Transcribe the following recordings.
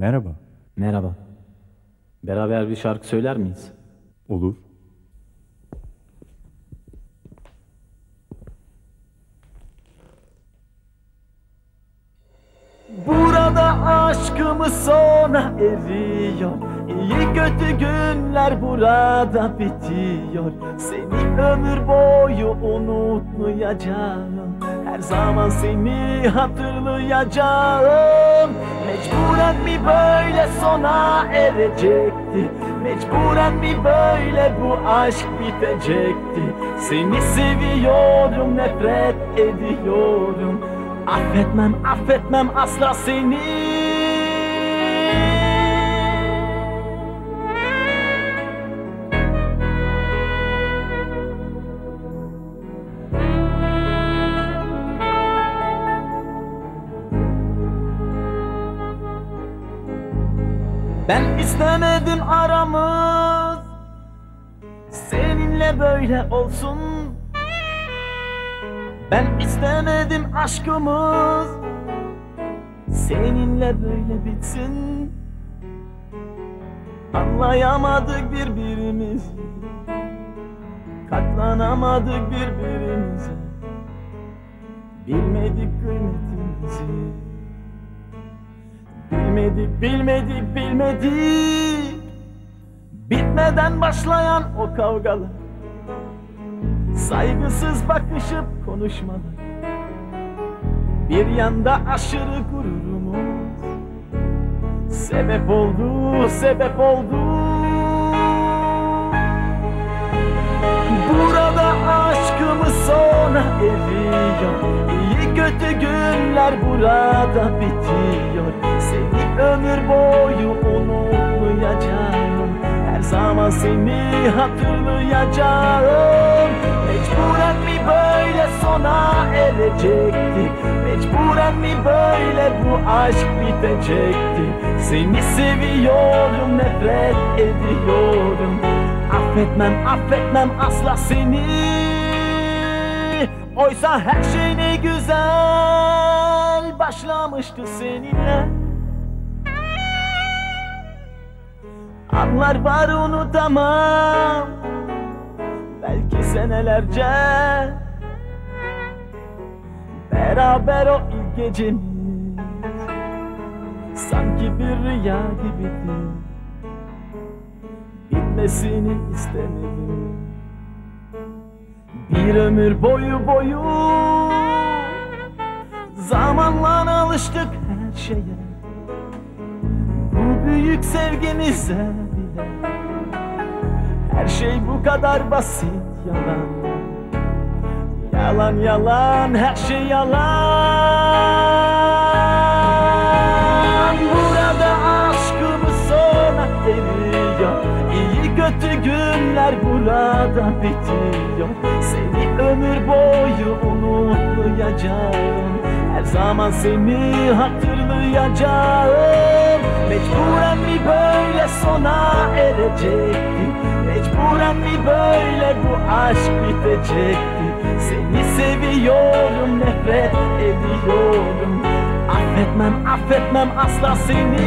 Merhaba. Merhaba. Beraber bir şarkı söyler miyiz? Olur. Burada aşkımız sona eriyor İyi kötü günler burada bitiyor Seni ömür boyu unutmayacağım Her zaman seni hatırlayacağım Mecburen mi böyle sona erecekti. Mecburen mi böyle bu aşk bitecekti. Seni seviyorum nefret ediyorum Affetmem affetmem asla seni Ben istemedim aramız. Seninle böyle olsun. Ben istemedim aşkımız. Seninle böyle bitsin. Anlayamadık birbirimizi. Katlanamadık birbirimize Bilmedik kıymetimizi Bilmedik, bilmedik, bilmedik Bitmeden başlayan o kavgalar Saygısız bakışıp konuşmalar Bir yanda aşırı gururumuz. Sebep oldu, sebep oldu. Burada aşkımız sona eriyor İyi kötü günler burada bitiyor ömür boyu unutmayacağım. Her zaman seni hatırlayacağım. Mecburen mi böyle sona erecekti? Mecburen mi böyle bu aşk bitecekti? Seni seviyorum nefret ediyorum. Affetmem affetmem asla seni. Oysa her şey ne güzel başlamıştı seninle Anlar var unutamam Belki senelerce. Beraber o ilk gecemiz. Sanki bir rüya gibiydi Bitmesini istemedim. Bir ömür boyu boyu Zamanla alıştık her şeye büyük sevgimize bile. Her şey bu kadar basit yalan. Yalan yalan her şey yalan. Burada aşkımız sona eriyor. İyi kötü günler burada bitiyor. Seni ömür boyu unutmayacağım. Her zaman seni hatırlayacağım Mecburen mi böyle sona erecekti? Mecburen mi böyle bu aşk bitecekti? Seni seviyorum nefret ediyorum. Affetmem affetmem asla seni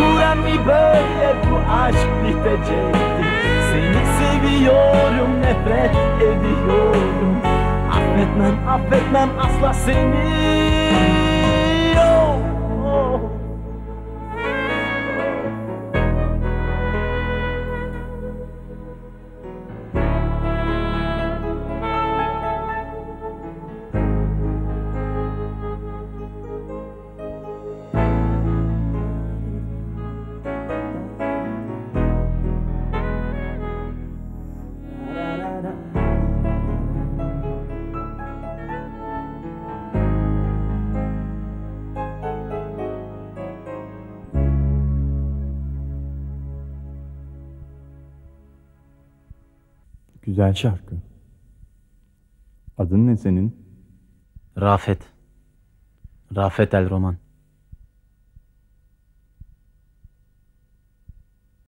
Mecburen mi böyle bu aşk bitecekti Seni seviyorum nefret ediyorum. Affetmem affetmem asla seni Güzel şarkı. Adın ne senin? Rafet. Rafet El Roman.